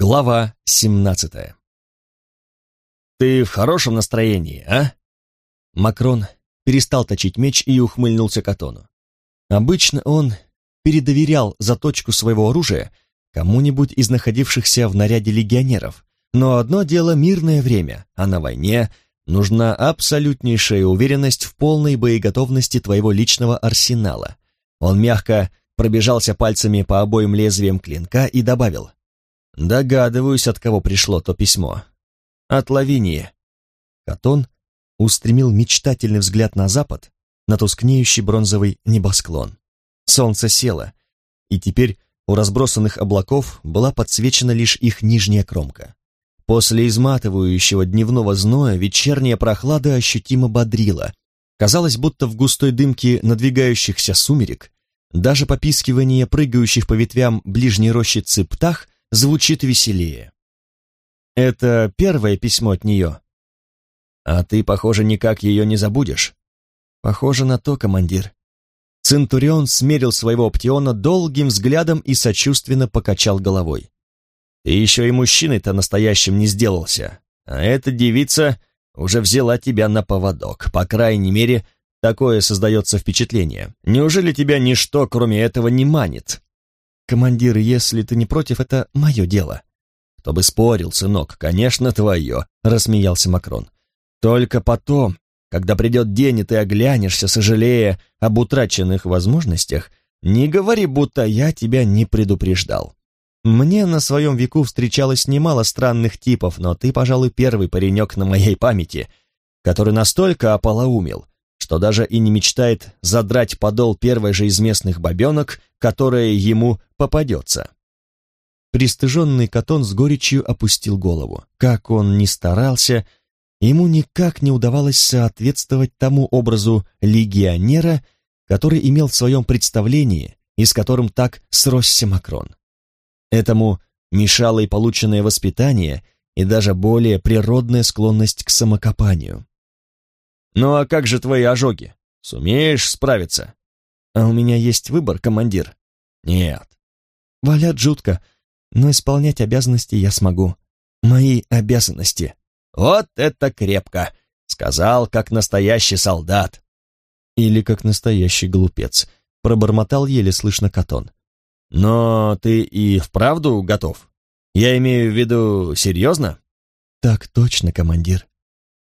Глава 17 «Ты в хорошем настроении, а?» Макрон перестал точить меч и ухмыльнулся Катону. Обычно он передоверял заточку своего оружия кому-нибудь из находившихся в наряде легионеров, но одно дело мирное время, а на войне нужна абсолютнейшая уверенность в полной боеготовности твоего личного арсенала. Он мягко пробежался пальцами по обоим лезвиям клинка и добавил, «Догадываюсь, от кого пришло то письмо. От Лавинии». Катон устремил мечтательный взгляд на запад, на тускнеющий бронзовый небосклон. Солнце село, и теперь у разбросанных облаков была подсвечена лишь их нижняя кромка. После изматывающего дневного зноя вечерняя прохлада ощутимо бодрила. Казалось, будто в густой дымке надвигающихся сумерек даже попискивание прыгающих по ветвям ближней рощицы птах звучит веселее. Это первое письмо от нее. А ты, похоже, никак ее не забудешь. Похоже на то, командир. Центурион смерил своего оптиона долгим взглядом и сочувственно покачал головой. Ты еще и мужчиной-то настоящим не сделался, а эта девица уже взяла тебя на поводок, по крайней мере, такое создается впечатление. Неужели тебя ничто, кроме этого, не манит? Командир, если ты не против, это мое дело. Кто бы спорил, сынок, конечно, твое, рассмеялся Макрон. Только потом, когда придет день, и ты оглянешься, сожалея об утраченных возможностях, не говори, будто я тебя не предупреждал. Мне на своем веку встречалось немало странных типов, но ты, пожалуй, первый паренек на моей памяти, который настолько ополоумел, что даже и не мечтает задрать подол первой же из местных бабенок, которая ему попадется. Пристыженный Катон с горечью опустил голову. Как он ни старался, ему никак не удавалось соответствовать тому образу легионера, который имел в своем представлении и с которым так сросся Макрон. Этому мешало и полученное воспитание, и даже более природная склонность к самокопанию. «Ну а как же твои ожоги? Сумеешь справиться?» «А у меня есть выбор, командир?» «Нет». «Валят жутко, но исполнять обязанности я смогу. Мои обязанности». «Вот это крепко!» — сказал, как настоящий солдат. Или как настоящий глупец, пробормотал еле слышно Катон. Но ты и вправду готов? Я имею в виду, серьезно? Так точно, командир.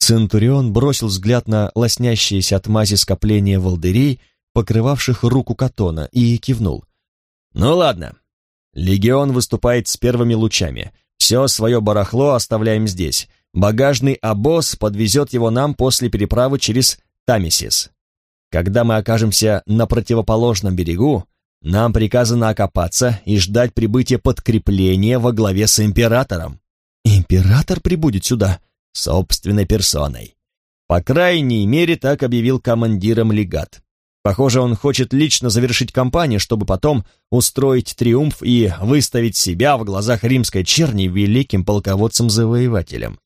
Центурион бросил взгляд на лоснящиеся от мази скопления волдырей, покрывавших руку Катона, и кивнул. «Ну ладно. Легион выступает с первыми лучами. Все свое барахло оставляем здесь. Багажный обоз подвезет его нам после переправы через Тамисис. Когда мы окажемся на противоположном берегу, нам приказано окопаться и ждать прибытия подкрепления во главе с императором. Император прибудет сюда собственной персоной. По крайней мере, так объявил командиром легат. Похоже, он хочет лично завершить кампанию, чтобы потом устроить триумф и выставить себя в глазах римской черни великим полководцем-завоевателем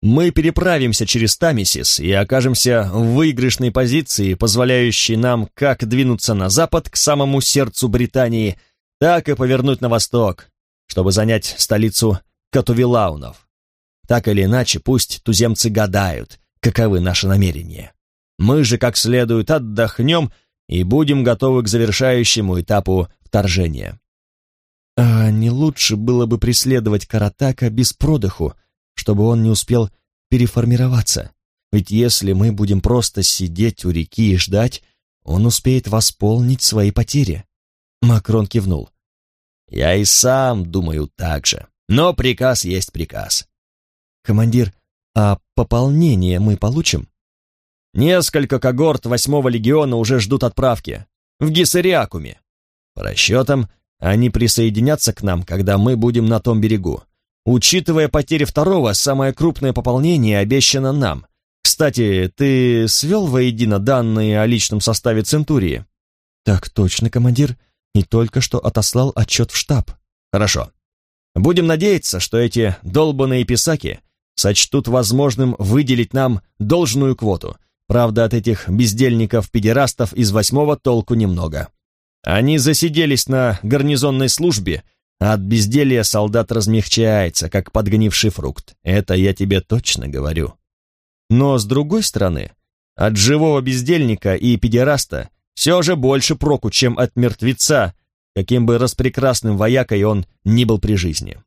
мы переправимся через Тамисис и окажемся в выигрышной позиции, позволяющей нам как двинуться на запад к самому сердцу Британии, так и повернуть на восток, чтобы занять столицу Катувилаунов. Так или иначе, пусть туземцы гадают, каковы наши намерения. Мы же как следует отдохнем и будем готовы к завершающему этапу вторжения. А не лучше было бы преследовать Каратака без продыху, чтобы он не успел переформироваться. Ведь если мы будем просто сидеть у реки и ждать, он успеет восполнить свои потери. Макрон кивнул. Я и сам думаю так же. Но приказ есть приказ. Командир, а пополнение мы получим? Несколько когорт восьмого легиона уже ждут отправки. В Гессериакуме. По расчетам, они присоединятся к нам, когда мы будем на том берегу. Учитывая потери второго, самое крупное пополнение обещано нам. Кстати, ты свел воедино данные о личном составе Центурии? Так точно, командир, и только что отослал отчет в штаб. Хорошо. Будем надеяться, что эти долбаные писаки сочтут возможным выделить нам должную квоту. Правда, от этих бездельников-педерастов из восьмого толку немного. Они засиделись на гарнизонной службе От безделья солдат размягчается, как подгнивший фрукт. Это я тебе точно говорю. Но, с другой стороны, от живого бездельника и педераста все же больше проку, чем от мертвеца, каким бы распрекрасным воякой он ни был при жизни.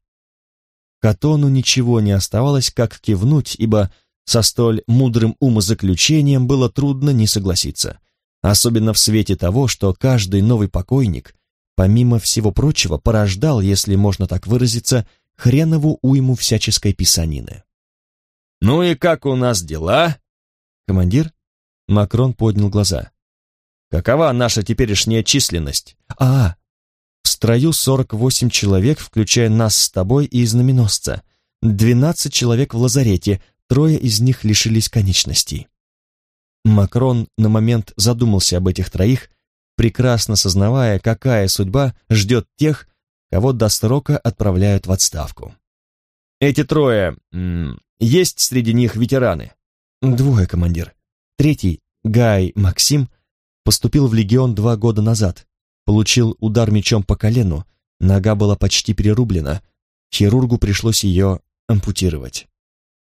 Катону ничего не оставалось, как кивнуть, ибо со столь мудрым умозаключением было трудно не согласиться, особенно в свете того, что каждый новый покойник, помимо всего прочего, порождал, если можно так выразиться, хренову уйму всяческой писанины. «Ну и как у нас дела?» «Командир?» Макрон поднял глаза. «Какова наша теперешняя численность?» «А, строю 48 человек, включая нас с тобой и знаменосца. 12 человек в лазарете, трое из них лишились конечностей». Макрон на момент задумался об этих троих, прекрасно сознавая, какая судьба ждет тех, кого до срока отправляют в отставку. «Эти трое... есть среди них ветераны?» «Двое, командир. Третий, Гай Максим, поступил в легион два года назад, получил удар мечом по колену, нога была почти перерублена, хирургу пришлось ее ампутировать.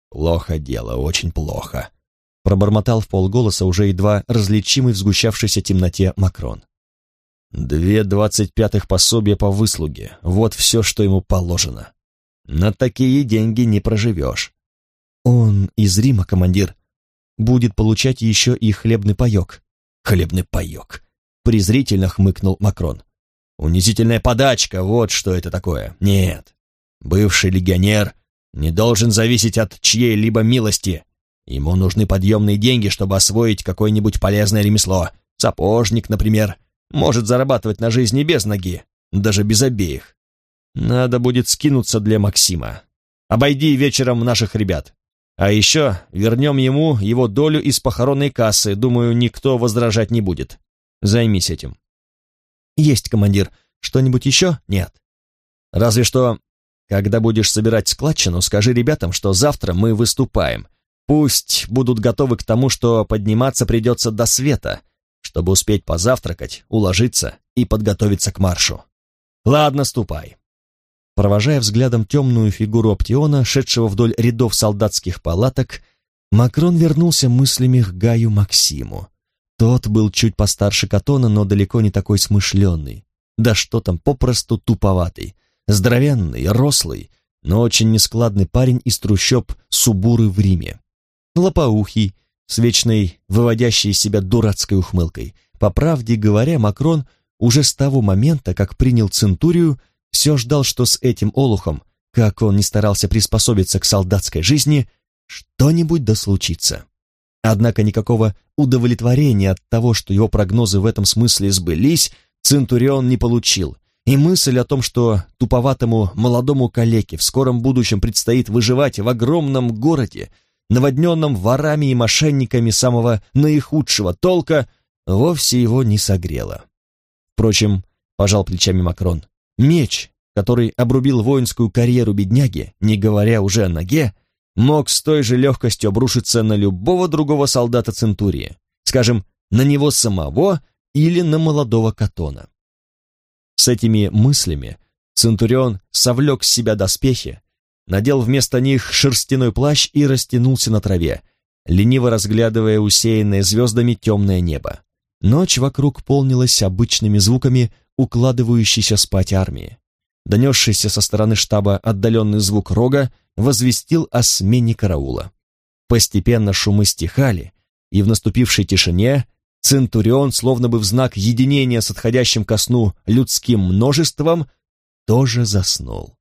«Плохо дело, очень плохо», — пробормотал в полголоса уже едва различимый в сгущавшейся темноте Макрон. «Две двадцать пятых пособия по выслуге, вот все, что ему положено. На такие деньги не проживешь». «Он из Рима, командир. Будет получать еще и хлебный паек». «Хлебный паек», презрительно хмыкнул Макрон. Унизительная подачка, вот что это такое. Нет, бывший легионер не должен зависеть от чьей-либо милости. Ему нужны подъемные деньги, чтобы освоить какое-нибудь полезное ремесло. Сапожник, например, может зарабатывать на жизни без ноги, даже без обеих. Надо будет скинуться для Максима. Обойди вечером наших ребят. А еще вернем ему его долю из похоронной кассы, думаю, никто возражать не будет. Займись этим. Есть, командир. Что-нибудь еще? Нет. Разве что, когда будешь собирать складчину, скажи ребятам, что завтра мы выступаем. Пусть будут готовы к тому, что подниматься придется до света, чтобы успеть позавтракать, уложиться и подготовиться к маршу. Ладно, ступай. Провожая взглядом темную фигуру Оптиона, шедшего вдоль рядов солдатских палаток, Макрон вернулся мыслями к Гаю Максиму. Тот был чуть постарше Катона, но далеко не такой смышленый. Да что там, попросту туповатый. Здоровенный, рослый, но очень нескладный парень из трущоб Субуры в Риме. Лопоухий, с вечной, выводящей из себя дурацкой ухмылкой. По правде говоря, Макрон уже с того момента, как принял Центурию, все ждал, что с этим олухом, как он не старался приспособиться к солдатской жизни, что-нибудь да случится. Однако никакого удовлетворения от того, что его прогнозы в этом смысле сбылись, Центурион не получил, и мысль о том, что туповатому молодому калеке в скором будущем предстоит выживать в огромном городе, наводненном ворами и мошенниками самого наихудшего толка, вовсе его не согрела. Впрочем, пожал плечами Макрон, меч, который обрубил воинскую карьеру бедняги, не говоря уже о ноге, мог с той же легкостью обрушиться на любого другого солдата Центурии, скажем, на него самого или на молодого Катона. С этими мыслями Центурион совлек с себя доспехи, надел вместо них шерстяной плащ и растянулся на траве, лениво разглядывая усеянное звездами темное небо. Ночь вокруг полнилась обычными звуками укладывающейся спать армии. Донесшийся со стороны штаба отдаленный звук рога возвестил о смене караула. Постепенно шумы стихали, и в наступившей тишине Центурион, словно бы в знак единения с отходящим ко сну людским множеством, тоже заснул.